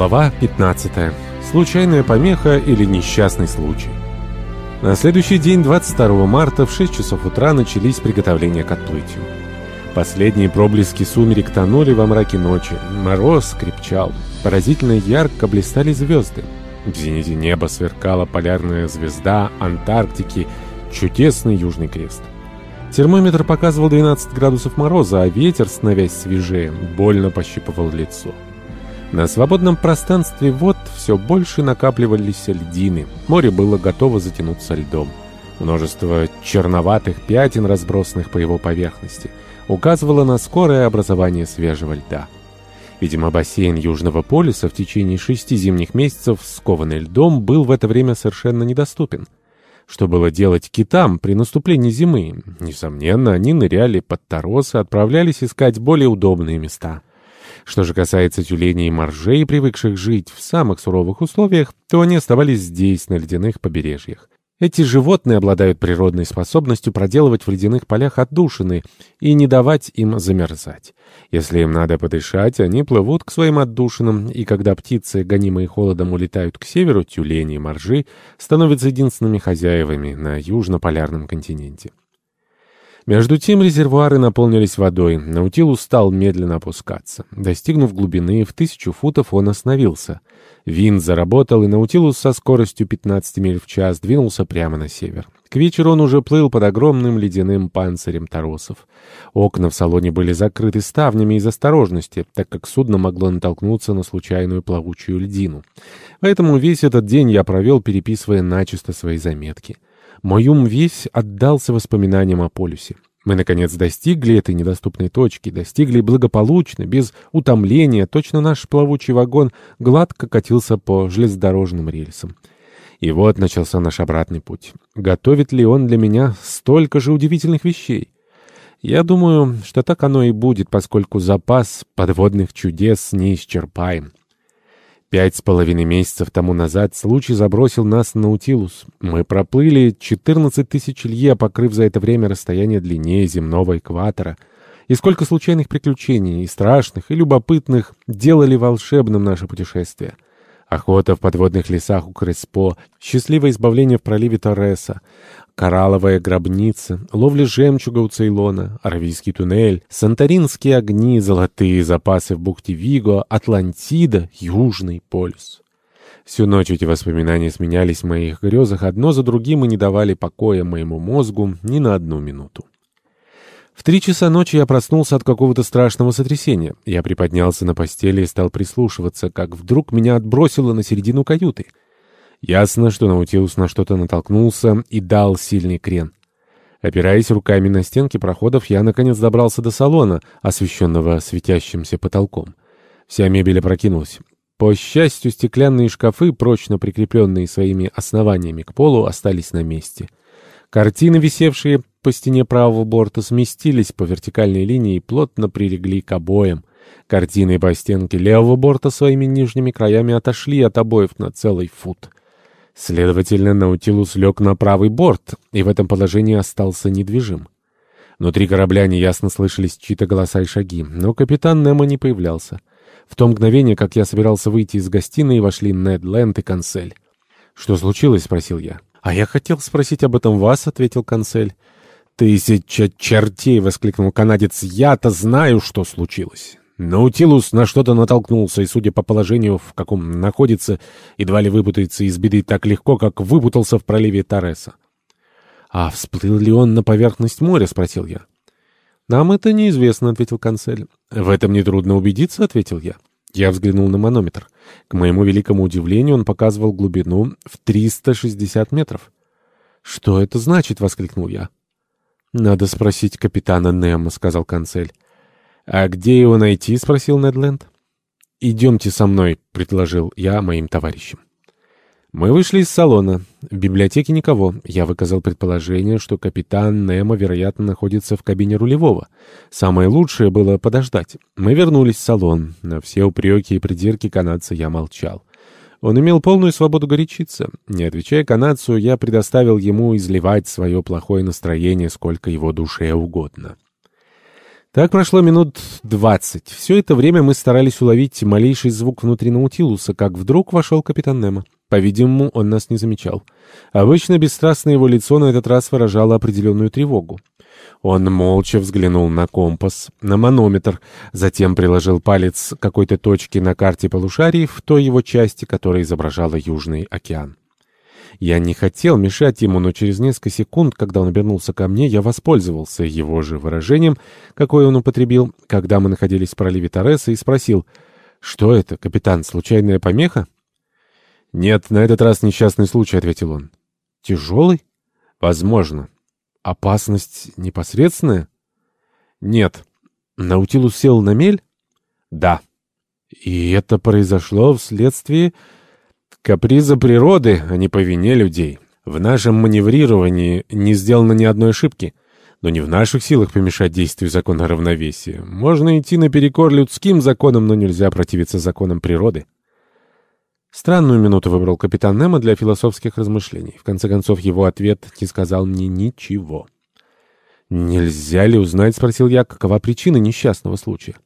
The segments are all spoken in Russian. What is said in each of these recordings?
Глава 15. Случайная помеха или несчастный случай. На следующий день, 22 марта, в 6 часов утра начались приготовления к отплытию. Последние проблески сумерек тонули во мраке ночи. Мороз крепчал. Поразительно ярко блистали звезды. В зените неба сверкала полярная звезда Антарктики, чудесный Южный Крест. Термометр показывал 12 градусов мороза, а ветер, становясь свежее, больно пощипывал лицо. На свободном пространстве вод все больше накапливались льдины. Море было готово затянуться льдом. Множество черноватых пятен, разбросанных по его поверхности, указывало на скорое образование свежего льда. Видимо, бассейн Южного полюса в течение шести зимних месяцев, скованный льдом, был в это время совершенно недоступен. Что было делать китам при наступлении зимы? Несомненно, они ныряли под торосы, отправлялись искать более удобные места. Что же касается тюленей и моржей, привыкших жить в самых суровых условиях, то они оставались здесь, на ледяных побережьях. Эти животные обладают природной способностью проделывать в ледяных полях отдушины и не давать им замерзать. Если им надо подышать, они плывут к своим отдушинам, и когда птицы, гонимые холодом, улетают к северу, тюлени и моржи становятся единственными хозяевами на южно-полярном континенте. Между тем резервуары наполнились водой. Наутилус стал медленно опускаться. Достигнув глубины в тысячу футов, он остановился. Винт заработал, и Наутилус со скоростью 15 миль в час двинулся прямо на север. К вечеру он уже плыл под огромным ледяным панцирем торосов. Окна в салоне были закрыты ставнями из осторожности, так как судно могло натолкнуться на случайную плавучую льдину. Поэтому весь этот день я провел, переписывая начисто свои заметки. Мой ум весь отдался воспоминаниям о полюсе. Мы, наконец, достигли этой недоступной точки, достигли благополучно, без утомления. Точно наш плавучий вагон гладко катился по железнодорожным рельсам. И вот начался наш обратный путь. Готовит ли он для меня столько же удивительных вещей? Я думаю, что так оно и будет, поскольку запас подводных чудес неисчерпаем. Пять с половиной месяцев тому назад случай забросил нас на Наутилус. Мы проплыли 14 тысяч лье, покрыв за это время расстояние длиннее земного экватора. И сколько случайных приключений, и страшных, и любопытных, делали волшебным наше путешествие. Охота в подводных лесах у Креспо, счастливое избавление в проливе Торреса, коралловая гробница, ловля жемчуга у Цейлона, Аравийский туннель, санторинские огни, золотые запасы в бухте Виго, Атлантида, Южный полюс. Всю ночь эти воспоминания сменялись в моих грезах одно за другим и не давали покоя моему мозгу ни на одну минуту. В три часа ночи я проснулся от какого-то страшного сотрясения. Я приподнялся на постели и стал прислушиваться, как вдруг меня отбросило на середину каюты. Ясно, что Наутилус на что-то натолкнулся и дал сильный крен. Опираясь руками на стенки проходов, я наконец добрался до салона, освещенного светящимся потолком. Вся мебель опрокинулась. По счастью, стеклянные шкафы, прочно прикрепленные своими основаниями к полу, остались на месте. Картины, висевшие по стене правого борта, сместились по вертикальной линии и плотно прилегли к обоям. Картины по стенке левого борта своими нижними краями отошли от обоев на целый фут. Следовательно, Наутилус лег на правый борт и в этом положении остался недвижим. Внутри корабля неясно слышались чьи-то голоса и шаги, но капитан Немо не появлялся. В то мгновение, как я собирался выйти из гостиной, вошли Нед Ленд и Консель. «Что случилось?» — спросил я. «А я хотел спросить об этом вас», — ответил консель. «Тысяча чертей!» — воскликнул канадец. «Я-то знаю, что случилось». Наутилус на что-то натолкнулся, и, судя по положению, в каком находится, едва ли выпутается из беды так легко, как выпутался в проливе Тореса. «А всплыл ли он на поверхность моря?» — спросил я. «Нам это неизвестно», — ответил консель. «В этом нетрудно убедиться», — ответил я. Я взглянул на манометр. К моему великому удивлению, он показывал глубину в 360 метров. «Что это значит?» — воскликнул я. «Надо спросить капитана Немо», — сказал канцель. «А где его найти?» — спросил Недленд. «Идемте со мной», — предложил я моим товарищам. Мы вышли из салона. В библиотеке никого. Я выказал предположение, что капитан Немо, вероятно, находится в кабине рулевого. Самое лучшее было подождать. Мы вернулись в салон. На все упреки и придирки канадца я молчал. Он имел полную свободу горячиться. Не отвечая канадцу, я предоставил ему изливать свое плохое настроение, сколько его душе угодно. Так прошло минут двадцать. Все это время мы старались уловить малейший звук внутри Наутилуса, как вдруг вошел капитан Немо. По-видимому, он нас не замечал. Обычно бесстрастное его лицо на этот раз выражало определенную тревогу. Он молча взглянул на компас, на манометр, затем приложил палец какой-то точке на карте полушарий в той его части, которая изображала Южный океан. Я не хотел мешать ему, но через несколько секунд, когда он обернулся ко мне, я воспользовался его же выражением, какое он употребил, когда мы находились в проливе Торреса, и спросил, «Что это, капитан, случайная помеха?» «Нет, на этот раз несчастный случай», — ответил он. «Тяжелый?» «Возможно». «Опасность непосредственная?» «Нет». «Наутилус сел на мель?» «Да». «И это произошло вследствие...» Каприза природы, а не по вине людей. В нашем маневрировании не сделано ни одной ошибки. Но не в наших силах помешать действию закона равновесия. Можно идти наперекор людским законам, но нельзя противиться законам природы. Странную минуту выбрал капитан Немо для философских размышлений. В конце концов, его ответ не сказал мне ничего. «Нельзя ли узнать, — спросил я, — какова причина несчастного случая?»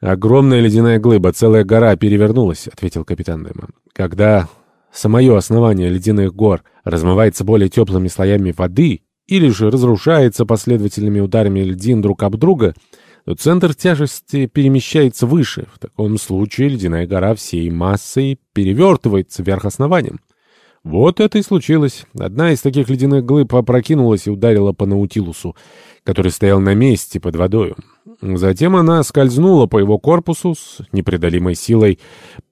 «Огромная ледяная глыба, целая гора перевернулась», — ответил капитан Немо. «Когда самое основание ледяных гор размывается более теплыми слоями воды или же разрушается последовательными ударами льдин друг об друга, то центр тяжести перемещается выше. В таком случае ледяная гора всей массой перевертывается вверх основанием. Вот это и случилось. Одна из таких ледяных глыб опрокинулась и ударила по Наутилусу, который стоял на месте под водою. Затем она скользнула по его корпусу с непреодолимой силой,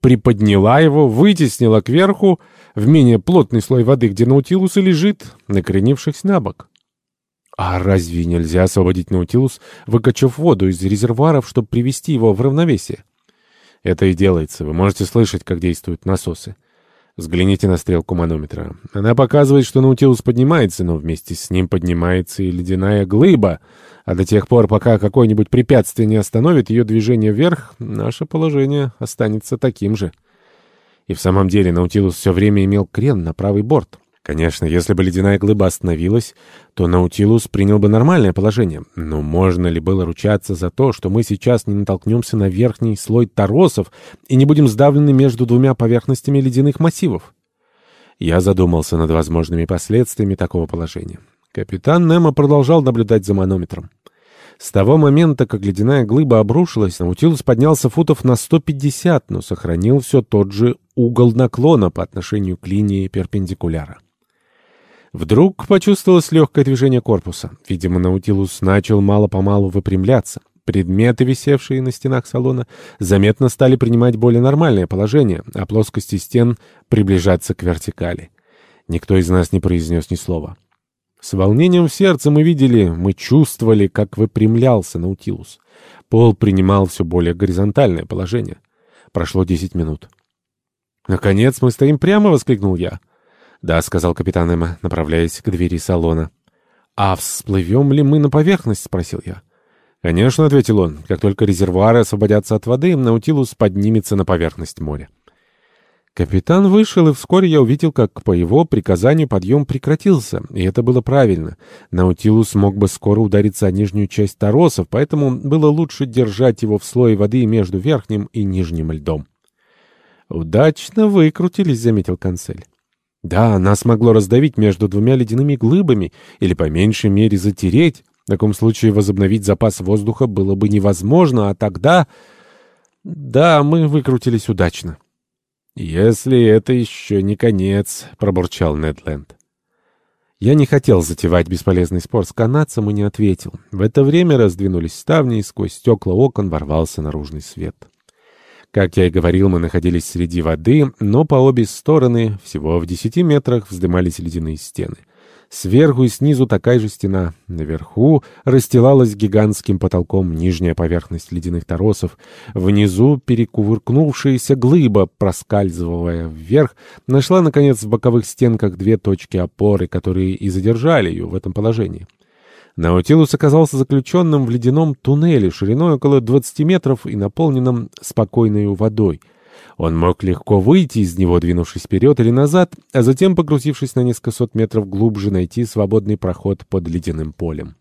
приподняла его, вытеснила кверху в менее плотный слой воды, где Наутилус и лежит, накренившись на бок. А разве нельзя освободить Наутилус, выкачав воду из резервуаров, чтобы привести его в равновесие? Это и делается. Вы можете слышать, как действуют насосы. Взгляните на стрелку манометра. Она показывает, что Наутилус поднимается, но вместе с ним поднимается и ледяная глыба. А до тех пор, пока какое-нибудь препятствие не остановит ее движение вверх, наше положение останется таким же. И в самом деле Наутилус все время имел крен на правый борт. Конечно, если бы ледяная глыба остановилась, то Наутилус принял бы нормальное положение. Но можно ли было ручаться за то, что мы сейчас не натолкнемся на верхний слой торосов и не будем сдавлены между двумя поверхностями ледяных массивов? Я задумался над возможными последствиями такого положения. Капитан Немо продолжал наблюдать за манометром. С того момента, как ледяная глыба обрушилась, Наутилус поднялся футов на 150, но сохранил все тот же угол наклона по отношению к линии перпендикуляра. Вдруг почувствовалось легкое движение корпуса. Видимо, Наутилус начал мало-помалу выпрямляться. Предметы, висевшие на стенах салона, заметно стали принимать более нормальное положение, а плоскости стен приближаться к вертикали. Никто из нас не произнес ни слова. С волнением в сердце мы видели, мы чувствовали, как выпрямлялся Наутилус. Пол принимал все более горизонтальное положение. Прошло десять минут. «Наконец мы стоим прямо!» — воскликнул я. «Да», — сказал капитан Эмма, направляясь к двери салона. «А всплывем ли мы на поверхность?» — спросил я. «Конечно», — ответил он. «Как только резервуары освободятся от воды, Наутилус поднимется на поверхность моря». Капитан вышел, и вскоре я увидел, как по его приказанию подъем прекратился, и это было правильно. Наутилус мог бы скоро удариться о нижнюю часть торосов, поэтому было лучше держать его в слое воды между верхним и нижним льдом. «Удачно выкрутились», — заметил канцель. Да, нас могло раздавить между двумя ледяными глыбами или, по меньшей мере, затереть. В таком случае возобновить запас воздуха было бы невозможно, а тогда... Да, мы выкрутились удачно. «Если это еще не конец», — пробурчал Недленд. Я не хотел затевать бесполезный спор с канадцем и не ответил. В это время раздвинулись ставни, и сквозь стекла окон ворвался наружный свет. Как я и говорил, мы находились среди воды, но по обе стороны, всего в десяти метрах, вздымались ледяные стены. Сверху и снизу такая же стена. Наверху расстилалась гигантским потолком нижняя поверхность ледяных торосов. Внизу перекувыркнувшаяся глыба, проскальзывая вверх, нашла, наконец, в боковых стенках две точки опоры, которые и задержали ее в этом положении. Наутилус оказался заключенным в ледяном туннеле шириной около 20 метров и наполненном спокойной водой. Он мог легко выйти из него, двинувшись вперед или назад, а затем, погрузившись на несколько сот метров глубже, найти свободный проход под ледяным полем.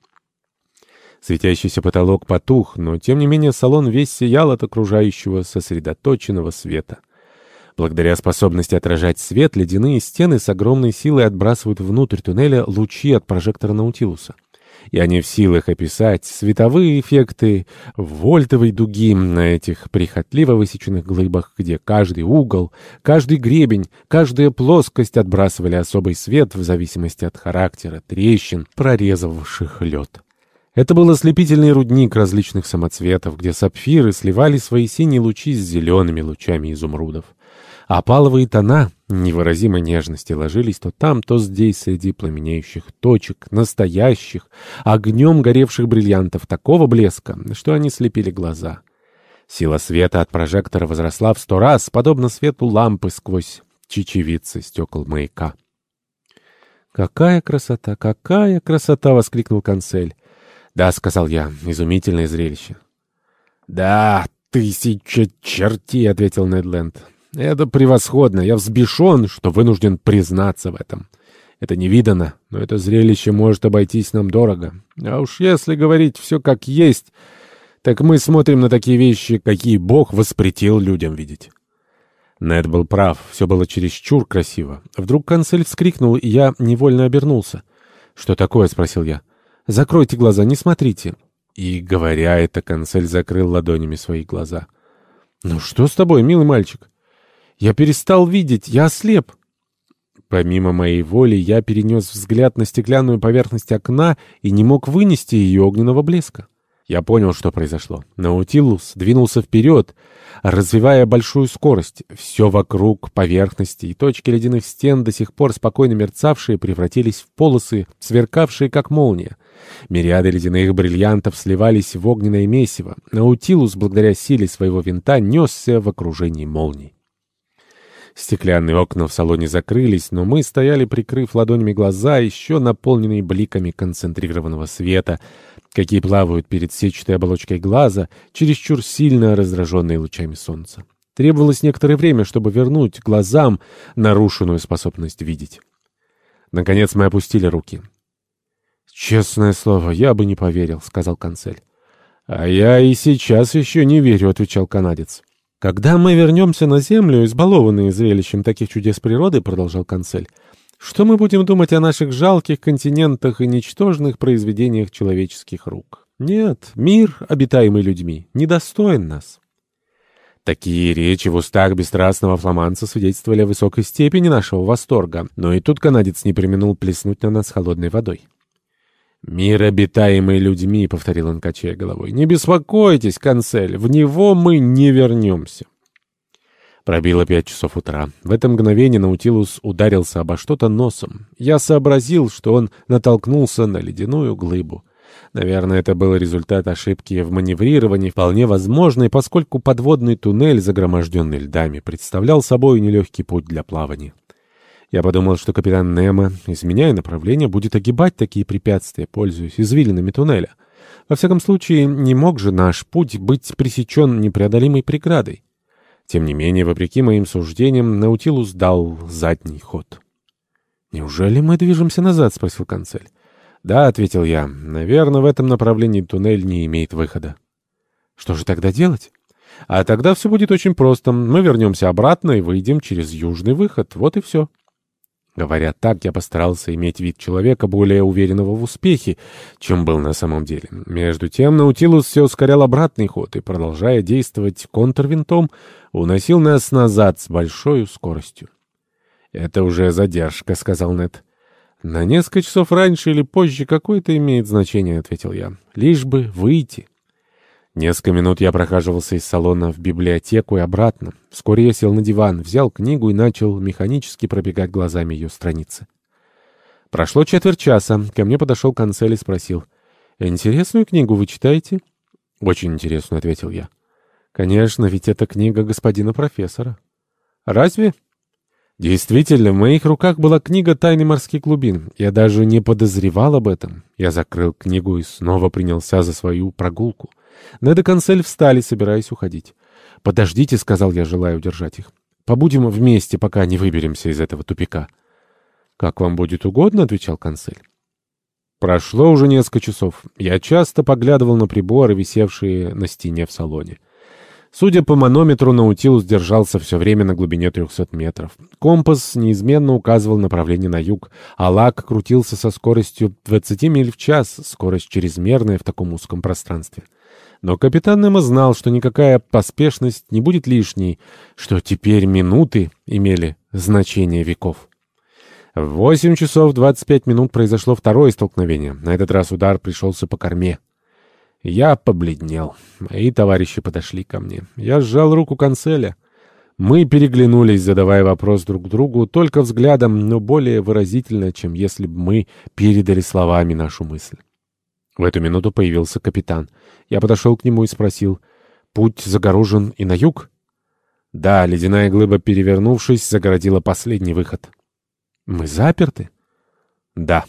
Светящийся потолок потух, но тем не менее салон весь сиял от окружающего сосредоточенного света. Благодаря способности отражать свет, ледяные стены с огромной силой отбрасывают внутрь туннеля лучи от прожектора Наутилуса. И они в силах описать световые эффекты вольтовой дуги на этих прихотливо высеченных глыбах, где каждый угол, каждый гребень, каждая плоскость отбрасывали особый свет в зависимости от характера трещин, прорезавших лед. Это был ослепительный рудник различных самоцветов, где сапфиры сливали свои синие лучи с зелеными лучами изумрудов. А паловые тона невыразимой нежности ложились то там, то здесь среди пламенеющих точек, настоящих, огнем горевших бриллиантов такого блеска, что они слепили глаза. Сила света от прожектора возросла в сто раз, подобно свету лампы сквозь чечевицы стекол маяка. «Какая красота! Какая красота!» — воскликнул канцель. «Да», — сказал я, — «изумительное зрелище». «Да, тысяча чертей!» — ответил Недленд. Это превосходно. Я взбешен, что вынужден признаться в этом. Это невиданно, но это зрелище может обойтись нам дорого. А уж если говорить все как есть, так мы смотрим на такие вещи, какие Бог воспретил людям видеть. Нед был прав, все было чересчур красиво. Вдруг канцель вскрикнул, и я невольно обернулся. «Что такое?» — спросил я. «Закройте глаза, не смотрите». И, говоря это, канцель закрыл ладонями свои глаза. «Ну что с тобой, милый мальчик?» Я перестал видеть, я ослеп. Помимо моей воли, я перенес взгляд на стеклянную поверхность окна и не мог вынести ее огненного блеска. Я понял, что произошло. Наутилус двинулся вперед, развивая большую скорость. Все вокруг, поверхности и точки ледяных стен, до сих пор спокойно мерцавшие, превратились в полосы, сверкавшие как молния. Мириады ледяных бриллиантов сливались в огненное месиво. Наутилус, благодаря силе своего винта, несся в окружении молний. Стеклянные окна в салоне закрылись, но мы стояли, прикрыв ладонями глаза, еще наполненные бликами концентрированного света, какие плавают перед сетчатой оболочкой глаза, чересчур сильно раздраженные лучами солнца. Требовалось некоторое время, чтобы вернуть глазам нарушенную способность видеть. Наконец мы опустили руки. «Честное слово, я бы не поверил», — сказал канцель. «А я и сейчас еще не верю», — отвечал канадец. «Когда мы вернемся на Землю, избалованные зрелищем таких чудес природы, — продолжал канцель, — что мы будем думать о наших жалких континентах и ничтожных произведениях человеческих рук? Нет, мир, обитаемый людьми, недостоин нас». Такие речи в устах бесстрастного фламанца свидетельствовали о высокой степени нашего восторга, но и тут канадец не применул плеснуть на нас холодной водой. «Мир, обитаемый людьми», — повторил он, качая головой. «Не беспокойтесь, канцель, в него мы не вернемся». Пробило пять часов утра. В это мгновение Наутилус ударился обо что-то носом. Я сообразил, что он натолкнулся на ледяную глыбу. Наверное, это был результат ошибки в маневрировании, вполне возможной, поскольку подводный туннель, загроможденный льдами, представлял собой нелегкий путь для плавания. Я подумал, что капитан Немо, изменяя направление, будет огибать такие препятствия, пользуясь извилинами туннеля. Во всяком случае, не мог же наш путь быть пресечен непреодолимой преградой. Тем не менее, вопреки моим суждениям, Наутилус дал задний ход. «Неужели мы движемся назад?» — спросил канцель. «Да», — ответил я. «Наверное, в этом направлении туннель не имеет выхода». «Что же тогда делать?» «А тогда все будет очень просто. Мы вернемся обратно и выйдем через южный выход. Вот и все». Говоря так, я постарался иметь вид человека, более уверенного в успехе, чем был на самом деле. Между тем Наутилус все ускорял обратный ход и, продолжая действовать контрвинтом, уносил нас назад с большой скоростью. «Это уже задержка», — сказал Нед. «На несколько часов раньше или позже какое-то имеет значение», — ответил я. «Лишь бы выйти». Несколько минут я прохаживался из салона в библиотеку и обратно. Вскоре я сел на диван, взял книгу и начал механически пробегать глазами ее страницы. Прошло четверть часа. Ко мне подошел канцель и спросил. «Интересную книгу вы читаете?» «Очень интересную», — ответил я. «Конечно, ведь это книга господина профессора». «Разве?» Действительно, в моих руках была книга «Тайны морских глубин». Я даже не подозревал об этом. Я закрыл книгу и снова принялся за свою прогулку. Нед и Консель встали, собираясь уходить. «Подождите», — сказал я, желая удержать их. «Побудем вместе, пока не выберемся из этого тупика». «Как вам будет угодно», — отвечал Консель. Прошло уже несколько часов. Я часто поглядывал на приборы, висевшие на стене в салоне. Судя по манометру, Наутилус держался все время на глубине 300 метров. Компас неизменно указывал направление на юг, а лак крутился со скоростью 20 миль в час, скорость чрезмерная в таком узком пространстве. Но капитан Немо знал, что никакая поспешность не будет лишней, что теперь минуты имели значение веков. В 8 часов 25 минут произошло второе столкновение. На этот раз удар пришелся по корме. Я побледнел. Мои товарищи подошли ко мне. Я сжал руку канцеля. Мы переглянулись, задавая вопрос друг другу, только взглядом, но более выразительно, чем если бы мы передали словами нашу мысль. В эту минуту появился капитан. Я подошел к нему и спросил, «Путь загорожен и на юг?» Да, ледяная глыба, перевернувшись, загородила последний выход. «Мы заперты?» «Да».